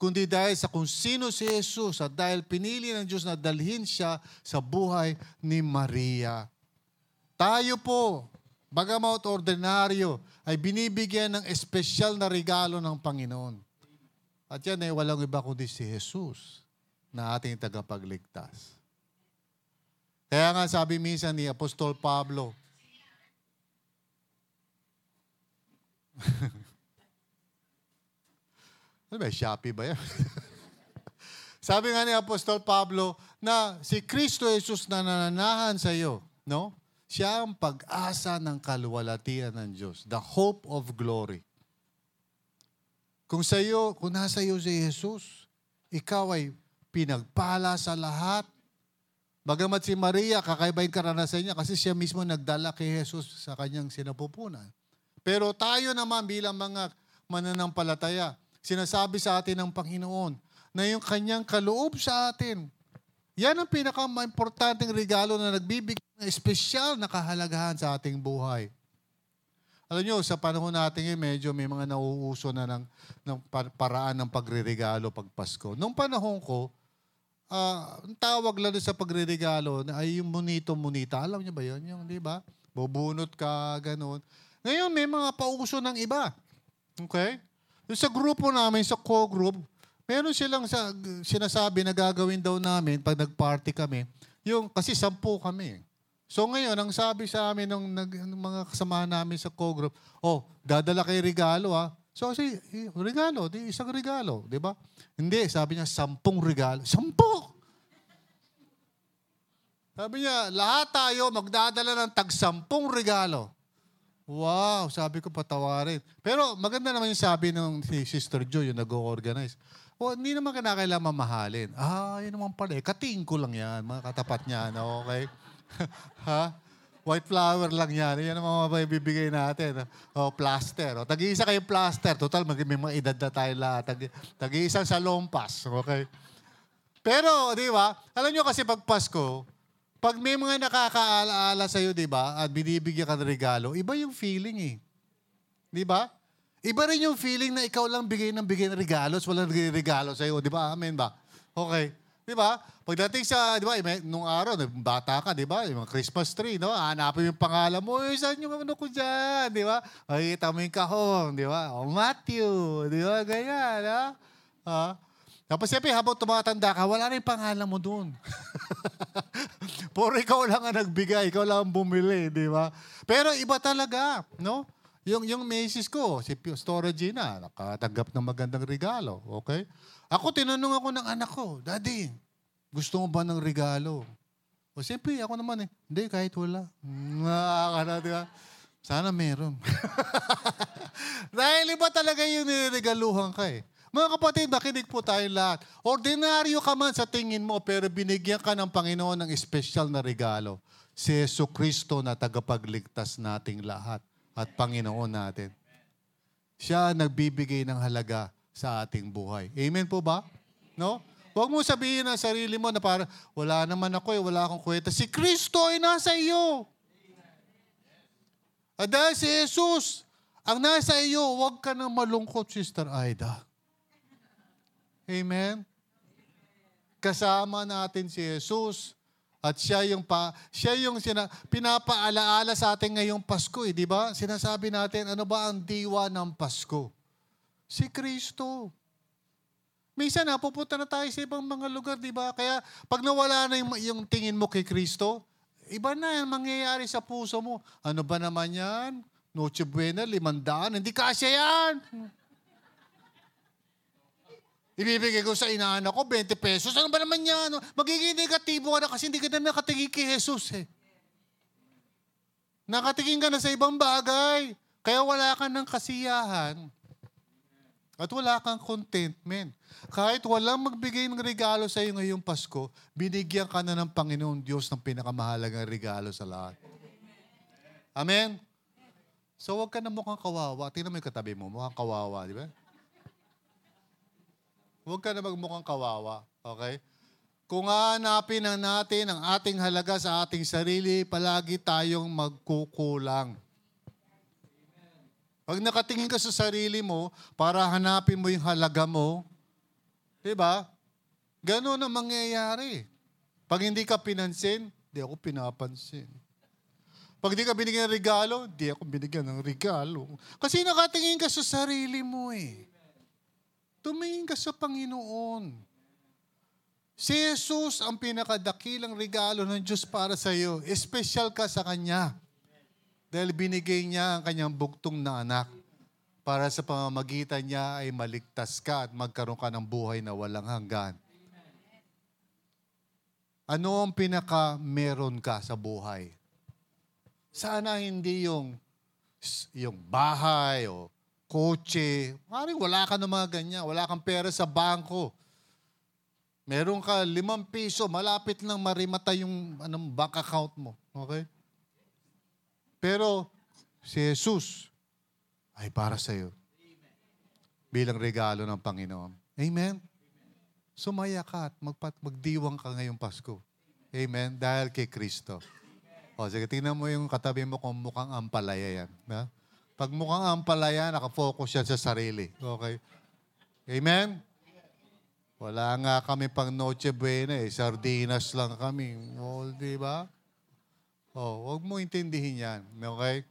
kundi dahil sa kung sino si Jesus at dahil pinili ng Diyos na dalhin siya sa buhay ni Maria. Tayo po, bagamat ordinaryo, ay binibigyan ng espesyal na regalo ng Panginoon. At yan ay walang iba kundi si Jesus na ating tagapagligtas. Kaya nga sabi minsan ni Apostol Pablo, ano ba, Shopee ba yan? sabi nga ni Apostol Pablo na si Kristo Jesus na nananahan sa iyo, no? Siya ang pag-asa ng kaluwalhatian ng Diyos, the hope of glory. Kung sa iyo, kung nasa iyo si Jesus, ikaw ay pinagpala sa lahat. Bagamat si Maria, kakaiba yung karanasan niya kasi siya mismo nagdala kay Jesus sa kanyang sinapupunan. Pero tayo naman bilang mga mananampalataya, sinasabi sa atin ng Panginoon na yung kanyang kaloob sa atin, yan ang pinaka-importanting regalo na nagbibigay ng espesyal na kahalagahan sa ating buhay. Alam nyo, sa panahon natin ngayon, medyo may mga nauuso na ng, ng paraan ng pagre-regalo pag Pasko. Nung panahon ko, uh, ang tawag lang sa pagre-regalo ay yung monito-monita. Alam niyo ba yun? Yung, di ba? Bubunot ka, ganun. Ngayon, may mga pauso ng iba. Okay? Yung sa grupo namin, sa co-group, meron silang sa, sinasabi na gagawin daw namin pag nag-party kami. Yung, kasi sampu kami. So ngayon, ang sabi sa amin ng, ng, mga kasama namin sa co-group, oh, dadala kay regalo ha. So kasi, regalo, di isang regalo, di ba? Hindi, sabi niya, sampung regalo. Sampu! Sabi niya, lahat tayo magdadala ng tag-sampung regalo. Wow, sabi ko patawarin. Pero maganda naman yung sabi ng si Sister Joy, yung nag-organize. O, hindi naman kinakailangan mamahalin. Ah, yun naman pala. Eh. Kating ko lang yan, mga katapat niya. No? Okay? ha? White flower lang yan. Yan ang mga bibigay natin. O, plaster. O, tag-iisa kayong plaster. Total, mag may mga edad na tayo lahat. Tag- tag-iisang sa lompas. Okay? Pero, di ba, alam nyo kasi pag Pasko, pag may mga nakakaalaala sa'yo, di ba, at binibigyan ka ng regalo, iba yung feeling eh. Di ba? Iba rin yung feeling na ikaw lang bigay ng bigay ng regalos, walang regalo sa'yo. Di ba? Amen ba? Okay. Di ba? Pagdating sa, di ba, nung araw, bata ka, di ba? Yung Christmas tree, no? Hanapin yung pangalan mo, eh, saan yung ano ko dyan? Di ba? Makikita mo yung kahong, di ba? O, Matthew, di ba? Ganyan, ha? ha? Tapos siyempre, habang tumatanda ka, wala yung pangalan mo doon. Puro ikaw lang ang nagbigay, ikaw lang ang bumili, di ba? Pero iba talaga, no? Yung, yung Macy's ko, si Storage na, nakatanggap ng magandang regalo, okay? Ako, tinanong ako ng anak ko, Daddy, gusto mo ba ng regalo? O siyempre, ako naman eh, hindi, kahit wala. Nakakana, di ba? Sana meron. Dahil iba talaga yung niregaluhan ka eh. Mga kapatid, nakinig po tayo lahat. Ordinaryo ka man sa tingin mo, pero binigyan ka ng Panginoon ng espesyal na regalo. Si Yeso Kristo na tagapagligtas nating lahat at Panginoon natin. Siya nagbibigay ng halaga sa ating buhay. Amen po ba? No? Huwag mo sabihin ng sarili mo na parang, wala naman ako eh, wala akong kwenta. Si Kristo ay nasa iyo. At dahil si Jesus Ang nasa iyo, huwag ka nang malungkot, Sister Aida. Amen? Kasama natin si Jesus. At siya yung pa, siya yung sina, pinapaalaala sa atin ngayong Pasko, eh, di ba? Sinasabi natin, ano ba ang diwa ng Pasko? Si Kristo. Minsan na, pupunta na tayo sa ibang mga lugar, di ba? Kaya pag nawala na yung, yung tingin mo kay Kristo, iba na yung mangyayari sa puso mo. Ano ba naman yan? Noche Buena, limandaan. Hindi kasya yan. Ibibigay ko sa inaanak ko 20 pesos. Ano ba naman yan? Magiging negatibo ka na kasi hindi ka na nakatingin kay Jesus eh. Nakatingin ka na sa ibang bagay. Kaya wala ka ng kasiyahan. At wala kang contentment. Kahit walang magbigay ng regalo sa iyo ngayong Pasko, binigyan ka na ng Panginoon Diyos ng pinakamahalagang regalo sa lahat. Amen? So huwag ka na mukhang kawawa. Tingnan mo yung katabi mo, mukhang kawawa, di ba? Huwag ka na magmukhang kawawa. Okay? Kung hanapin na natin ang ating halaga sa ating sarili, palagi tayong magkukulang. Pag nakatingin ka sa sarili mo, para hanapin mo yung halaga mo, di ba? Ganun ang mangyayari. Pag hindi ka pinansin, di ako pinapansin. Pag di ka binigyan ng regalo, di ako binigyan ng regalo. Kasi nakatingin ka sa sarili mo eh. Tumingin ka sa Panginoon. Si Jesus ang pinakadakilang regalo ng Diyos para sa iyo. Espesyal ka sa Kanya. Dahil binigay niya ang kanyang bugtong na anak para sa pamamagitan niya ay maligtas ka at magkaroon ka ng buhay na walang hanggan. Ano ang pinaka meron ka sa buhay? Sana hindi yung yung bahay o kotse. Maring wala ka ng mga ganyan. Wala kang pera sa bangko. Meron ka limang piso, malapit lang marimata yung anong bank account mo. Okay? Pero si Jesus ay para sa iyo. Bilang regalo ng Panginoon. Amen? Sumaya ka at magpat, magdiwang ka ngayong Pasko. Amen? Dahil kay Kristo. O sige, tingnan mo yung katabi mo kung mukhang ampalaya yan. Na? Pag mukhang ampalaya, nakafocus yan sa sarili. Okay? Amen? Wala nga kami pang Noche Buena eh. Sardinas lang kami. O, di ba? Oh, huwag mo intindihin yan. Okay?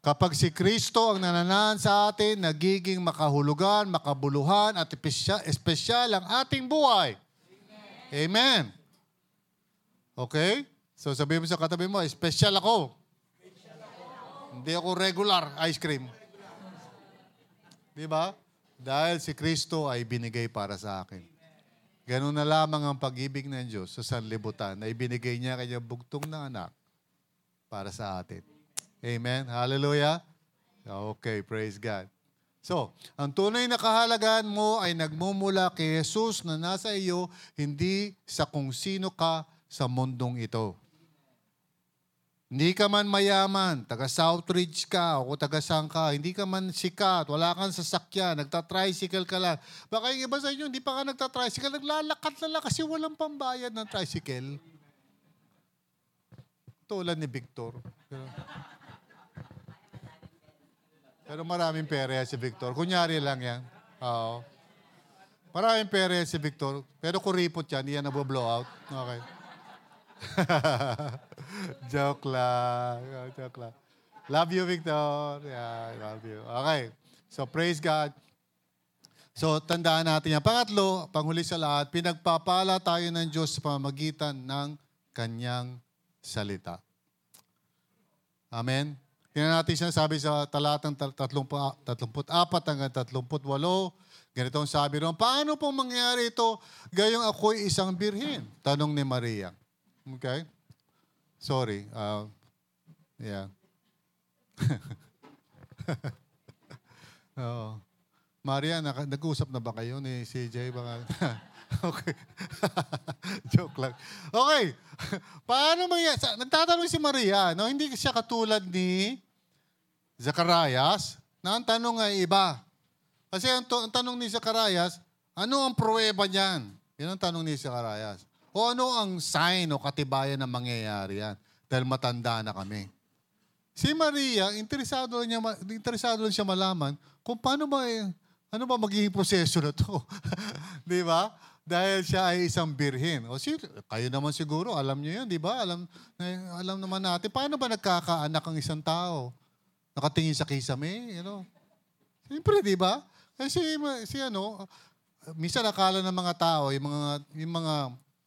Kapag si Kristo ang nananahan sa atin, nagiging makahulugan, makabuluhan, at espesyal ang ating buhay. Amen. Amen. Okay? So sabihin mo sa katabi mo, espesyal ako. Hindi ako regular ice cream. Di ba? Dahil si Kristo ay binigay para sa akin. Ganun na lamang ang pag-ibig ng Diyos sa sanlibutan na ibinigay niya kanyang bugtong na anak para sa atin. Amen? Hallelujah? Okay, praise God. So, ang tunay na kahalagaan mo ay nagmumula kay Jesus na nasa iyo, hindi sa kung sino ka sa mundong ito. Hindi ka man mayaman, taga Southridge ka o taga saan ka, hindi ka man sikat, wala kang sasakyan, nagta-tricycle ka lang. Baka yung iba sa inyo, hindi pa ka nagta-tricycle, naglalakad na lang kasi walang pambayad ng tricycle. Tulad ni Victor. Pero maraming pera si Victor. Kunyari lang yan. Oo. Maraming pera si Victor. Pero kuripot yan, hindi yan naboblow out. Okay. joke lang. Joke lang. Love you, Victor. Yeah, love you. Okay. So, praise God. So, tandaan natin yan. Pangatlo, panghuli sa lahat, pinagpapala tayo ng Diyos sa pamagitan ng kanyang salita. Amen? Tingnan natin siya sabi sa talatang 34 hanggang 38. Ganito ang sabi ron, paano pong mangyari ito gayong ako'y isang birhin? Tanong ni Maria. Okay? Sorry. Uh, yeah. Oo. Maria, nag-usap na ba kayo ni CJ? Baka... okay. Joke lang. Okay. Paano mangyari? Nagtatanong si Maria, no? Hindi siya katulad ni Zacarias, na ang tanong ay iba. Kasi ang, ang tanong ni Zacarias, ano ang pruweba niyan? Yan ang tanong ni Zacarias. O ano ang sign o katibayan na mangyayari yan? Dahil matanda na kami. Si Maria, interesado lang, niya, interesado lang siya malaman kung paano ba, eh, ano ba magiging proseso na to. di ba? Dahil siya ay isang birhen. O si, kayo naman siguro, alam niyo yan, di ba? Alam, na- alam naman natin, paano ba nagkakaanak ang isang tao? Nakatingin sa kisame, you know? Siyempre, di ba? Kasi ma- si ano, minsan akala ng mga tao, yung mga, yung mga,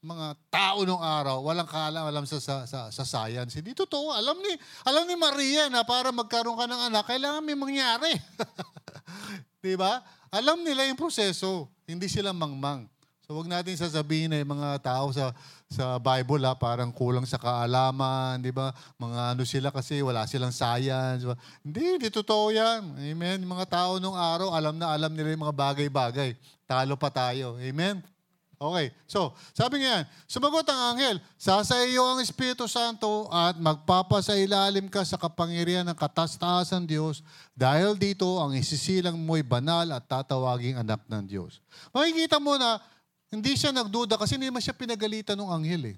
mga tao nung araw, walang kaalam alam sa, sa, sa, sa science. Hindi totoo. Alam ni, alam ni Maria na para magkaroon ka ng anak, kailangan may mangyari. di ba? Alam nila yung proseso. Hindi sila mangmang. So wag natin sasabihin na yung mga tao sa sa Bible ha, parang kulang sa kaalaman, di ba? Mga ano sila kasi wala silang science. Hindi, hindi totoo yan. Amen. Yung mga tao nung araw, alam na alam nila yung mga bagay-bagay. Talo pa tayo. Amen. Okay. So, sabi nga yan, sumagot ang anghel, sasa iyo ang Espiritu Santo at magpapasailalim ka sa kapangyarihan ng katastasan Diyos dahil dito ang isisilang mo'y banal at tatawaging anak ng Diyos. Makikita mo na hindi siya nagduda kasi hindi naman siya pinagalitan ng anghel eh.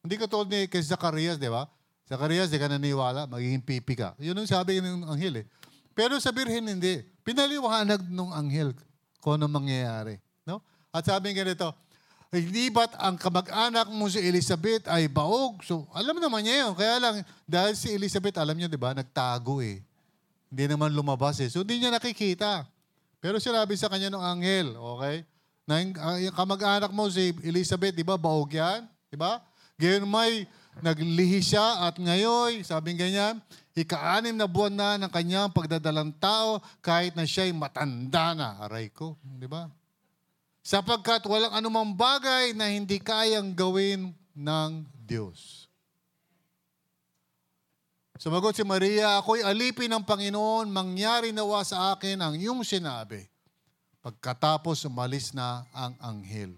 Hindi ka tulad ni kay Zacarias, di ba? Zacarias, di ka naniwala, magiging pipi ka. Yun ang sabi ng anghel eh. Pero sa birhen, hindi. Pinaliwanag ng anghel kung ano mangyayari. At sabi nga nito, hindi ba't ang kamag-anak mo si Elizabeth ay baog? So, alam naman niya yun. Kaya lang, dahil si Elizabeth, alam niyo, di ba, nagtago eh. Hindi naman lumabas eh. So, hindi niya nakikita. Pero sinabi sa kanya ng anghel, okay? Na ah, yung kamag-anak mo si Elizabeth, di ba, baog yan? Di ba? Gayon may naglihi siya at ngayon, sabing ganyan, ika-anim na buwan na ng kanyang pagdadalang tao kahit na siya'y matanda na. Aray ko, di ba? Sapagkat walang anumang bagay na hindi kayang gawin ng Diyos. Sumagot si Maria, ako'y alipin ng Panginoon, mangyari nawa sa akin ang iyong sinabi. Pagkatapos umalis na ang anghel.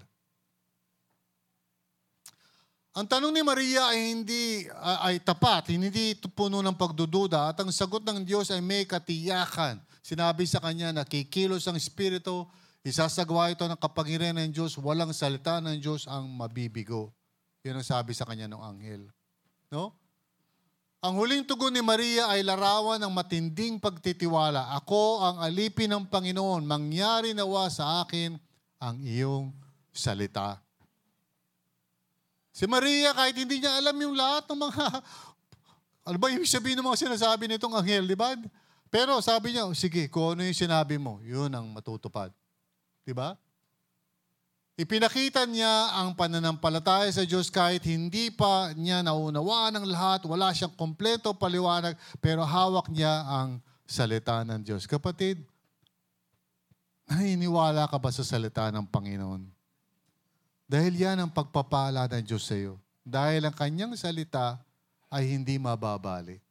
Ang tanong ni Maria ay hindi ah, ay tapat, hindi puno ng pagdududa at ang sagot ng Diyos ay may katiyakan. Sinabi sa kanya na kikilos ang Espiritu, isasagawa ito ng kapangyarihan ng Diyos, walang salita ng Diyos ang mabibigo. Yan ang sabi sa kanya ng anghel. No? Ang huling tugon ni Maria ay larawan ng matinding pagtitiwala. Ako ang alipin ng Panginoon, mangyari nawa sa akin ang iyong salita. Si Maria, kahit hindi niya alam yung lahat ng mga, ano ba yung sabihin ng mga sinasabi nitong anghel, di ba? Pero sabi niya, "O, sige, kung ano yung sinabi mo, yun ang matutupad. Di ba? Ipinakita niya ang pananampalataya sa Diyos kahit hindi pa niya naunawaan ang lahat, wala siyang kompleto paliwanag, pero hawak niya ang salita ng Diyos. Kapatid, naniniwala ka ba sa salita ng Panginoon? Dahil yan ang pagpapala ng Diyos sa iyo. Dahil ang kanyang salita ay hindi mababali.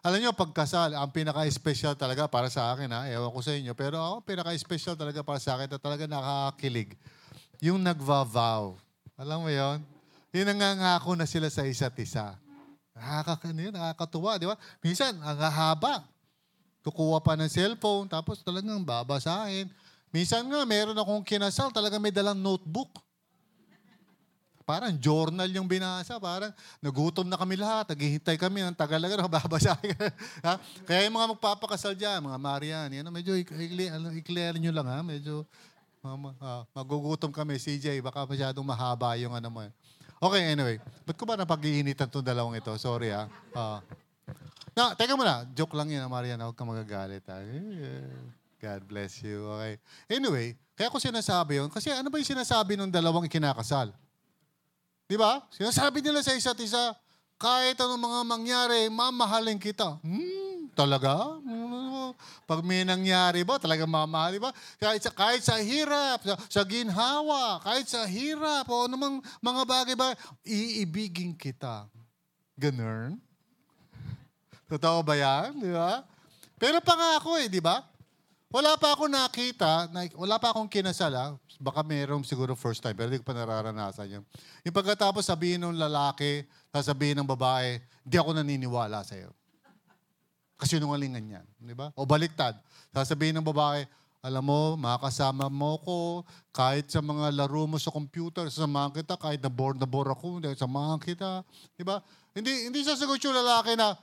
Alam niyo, pagkasal, ang pinaka-special talaga para sa akin, ha? ewan ko sa inyo, pero ako, pinaka-special talaga para sa akin na talaga nakakakilig. Yung nagva-vow. Alam mo yon? Yung nangangako na sila sa isa't isa. Nakaka, ano nakakatuwa, di ba? Minsan, ang haba. Kukuha pa ng cellphone, tapos talagang babasahin. Minsan nga, meron akong kinasal, talaga may dalang notebook. Parang journal yung binasa. Parang nagutom na kami lahat. Naghihintay kami ng tagal na babasahin. ha? Kaya yung mga magpapakasal dyan, mga Marian, yan, medyo ano, i-clear nyo lang ha. Medyo um, ah, magugutom kami. CJ, baka masyadong mahaba yung ano mo. eh. Okay, anyway. Ba't ko ba napag-iinitan itong dalawang ito? Sorry ha. Ah. na, teka muna. Joke lang yun, Marian. Huwag ka magagalit. Ha? Eh, God bless you. Okay. Anyway, kaya ko sinasabi yun. Kasi ano ba yung sinasabi ng dalawang ikinakasal? Di ba? Sinasabi nila sa isa't isa, kahit anong mga mangyari, mamahalin kita. Hmm, talaga? Pag may nangyari ba, talaga mamahal, di ba? Kahit sa, kahit sa hirap, sa, sa ginhawa, kahit sa hirap, o anumang mga bagay ba, iibigin kita. Ganun. Totoo ba yan? Di ba? Pero pangako eh, di ba? Wala pa ako nakita, na, wala pa akong kinasal ha. Baka mayroong siguro first time, pero hindi ko pa nararanasan yun. Yung pagkatapos sabihin ng lalaki, sasabihin ng babae, di ako naniniwala sa'yo. Kasi nungalingan yan. Di ba? O baliktad. Sasabihin ng babae, Alam mo, makakasama mo ko kahit sa mga laro mo sa computer, samahan kita, kahit na bore na bore ako, samahan kita. Di ba? Hindi, hindi sasagot yung lalaki na,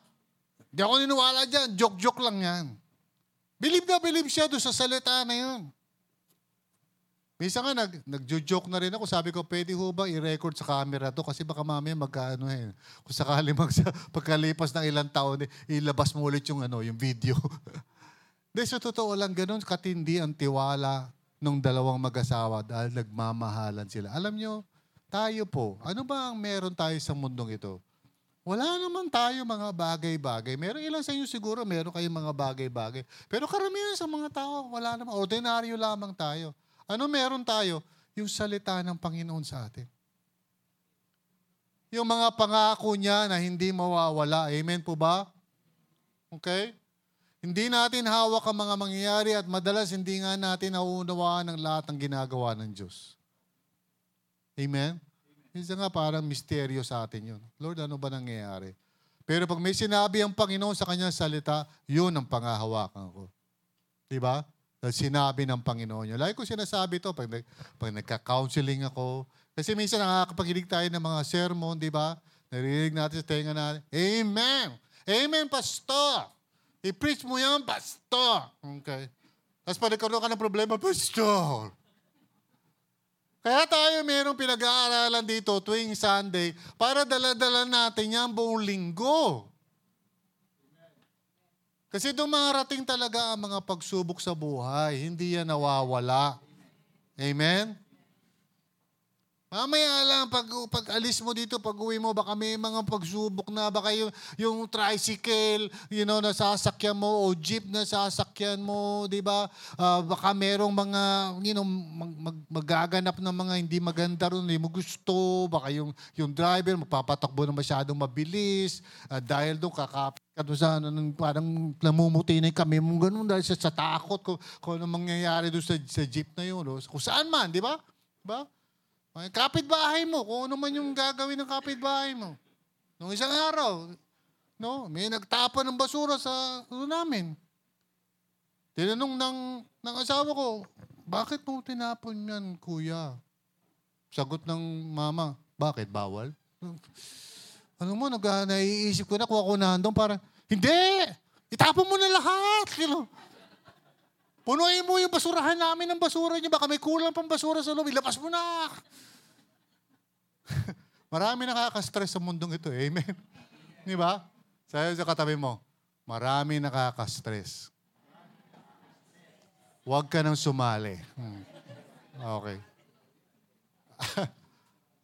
di ako niniwala dyan, joke-joke lang yan. Believe na believe siya doon sa salita na yun. Minsan nga, nag, nagjo-joke na rin ako. Sabi ko, pwede ho ba i-record sa camera to? Kasi baka mamaya magkaano eh. Kung sakali mag, pagkalipas ng ilang taon, eh, ilabas mo ulit yung, ano, yung video. Hindi, sa totoo lang, ganun katindi ang tiwala ng dalawang mag-asawa dahil nagmamahalan sila. Alam nyo, tayo po, ano ba ang meron tayo sa mundong ito? Wala naman tayo mga bagay-bagay. Meron ilan sa inyo siguro, meron kayong mga bagay-bagay. Pero karamihan sa mga tao, wala naman. Ordinaryo lamang tayo. Ano meron tayo? Yung salita ng Panginoon sa atin. Yung mga pangako niya na hindi mawawala. Amen po ba? Okay? Hindi natin hawak ang mga mangyayari at madalas hindi nga natin nauunawaan ang lahat ng ginagawa ng Diyos. Amen? Minsan nga parang misteryo sa atin yun. Lord, ano ba nangyayari? Pero pag may sinabi ang Panginoon sa kanyang salita, yun ang pangahawakan ko. Di ba? Sinabi ng Panginoon yun. Lagi ko sinasabi to pag, pag nagka-counseling ako. Kasi minsan nakakapakinig tayo ng mga sermon, di ba? Narinig natin sa tenga natin, Amen! Amen, Pastor! I-preach mo yan, Pastor! Okay. Tapos pag nagkaroon ka ng problema, Pastor! Kaya tayo mayroong pinag-aaralan dito tuwing Sunday para dala-dala natin yan buong linggo. Kasi dumarating talaga ang mga pagsubok sa buhay. Hindi yan nawawala. Amen? Mamaya lang, pag, pag alis mo dito, pag uwi mo, baka may mga pagsubok na, baka yung, yung tricycle, you know, na sasakyan mo, o jeep na sasakyan mo, di ba? Ah, baka merong mga, you know, mag, mag, magaganap ng mga hindi maganda ron, hindi mo gusto, baka yung, yung driver, mapapatakbo na masyadong mabilis, ah, dahil doon, kakapit ka doon sa, ano, parang namumuti na yung kami mo, ganun, dahil sa, sa takot, kung, kung ano mangyayari doon sa, sa jeep na yun, no? kung saan man, di ba? Di ba? Ay, kapitbahay mo, kung ano man yung gagawin ng kapitbahay mo. Nung isang araw, no, may nagtapon ng basura sa ano namin. Tinanong ng, ng asawa ko, bakit mo tinapon yan, kuya? Sagot ng mama, bakit bawal? Ano mo, nag, naiisip ko na kung ako nandun, parang, hindi! Itapon mo na lahat! You know? Punuin mo yung basurahan namin ng basura niyo. Baka may kulang pang basura sa loob. Ilabas mo na! Marami nakaka-stress sa mundong ito. eh. Amen? Di ba? Sayo sa katabi mo, marami nakaka-stress. Huwag ka nang sumali. Hmm. Okay.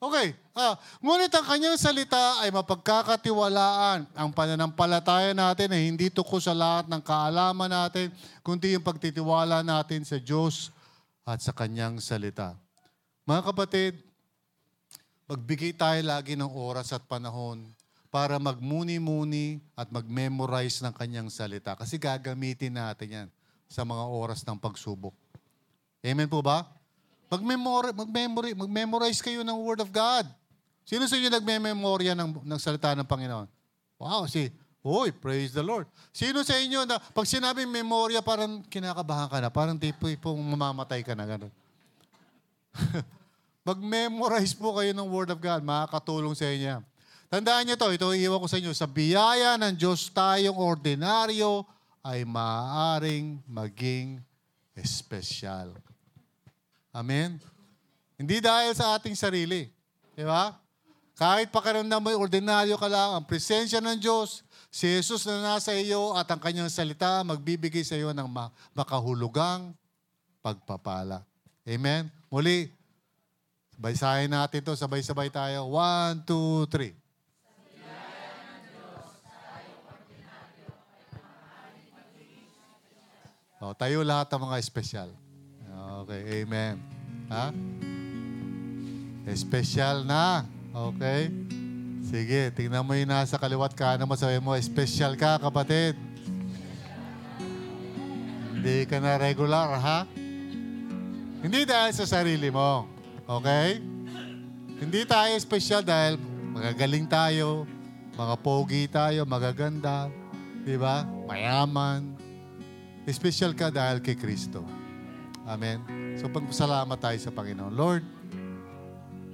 okay. Ah, ngunit ang kanyang salita ay mapagkakatiwalaan. Ang pananampalataya natin ay hindi tukos sa lahat ng kaalaman natin, kundi yung pagtitiwala natin sa Diyos at sa kanyang salita. Mga kapatid, magbigay tayo lagi ng oras at panahon para magmuni-muni at mag-memorize ng kanyang salita. Kasi gagamitin natin yan sa mga oras ng pagsubok. Amen po ba? Mag-memori- mag-memory, mag-memorize kayo ng Word of God. Sino sa inyo nagme-memorya ng, ng salita ng Panginoon? Wow, si, Hoy, praise the Lord. Sino sa inyo na pag sinabing memorya, parang kinakabahan ka na, parang tipo pong mamamatay ka na, gano'n. Mag-memorize po kayo ng Word of God. Makakatulong sa inyo. Tandaan niyo to, ito iiwan ko sa inyo. Sa biyaya ng Diyos tayong ordinaryo ay maaaring maging espesyal. Amen? Hindi dahil sa ating sarili. Di ba? Kahit pakiramdam mo, ordinaryo ka lang, ang presensya ng Diyos, si Jesus na nasa iyo at ang kanyang salita magbibigay sa iyo ng ma- makahulugang pagpapala. Amen? Muli, Baysahin natin to, sabay-sabay tayo. One, two, three. O, tayo lahat ng mga espesyal. Okay, amen. Ha? Espesyal na. Okay? Sige, tingnan mo yung nasa kaliwat kanan mo. Sabi mo, espesyal ka, kapatid. Hindi ka na regular, ha? Hindi dahil sa sarili mo. Okay? Hindi tayo special dahil magagaling tayo, mga pogi tayo, magaganda, di ba? Mayaman. Special ka dahil kay Kristo. Amen. So pagpasalamat tayo sa Panginoon. Lord,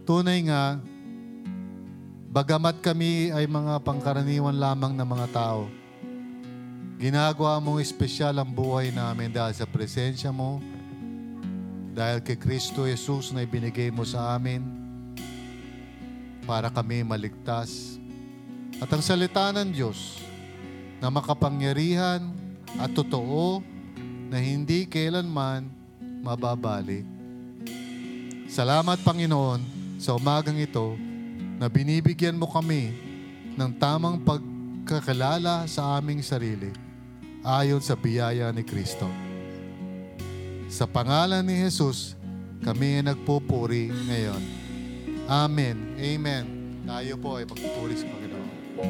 tunay nga, bagamat kami ay mga pangkaraniwan lamang na mga tao, ginagawa mong espesyal ang buhay namin dahil sa presensya mo, dahil kay Kristo Jesus na ibinigay mo sa amin para kami maligtas. At ang salita ng Diyos na makapangyarihan at totoo na hindi kailanman mababali. Salamat Panginoon sa umagang ito na binibigyan mo kami ng tamang pagkakilala sa aming sarili ayon sa biyaya ni Kristo. Sa pangalan ni Jesus, kami ay nagpupuri ngayon. Amen. Amen. Tayo po ay magpupuris pa.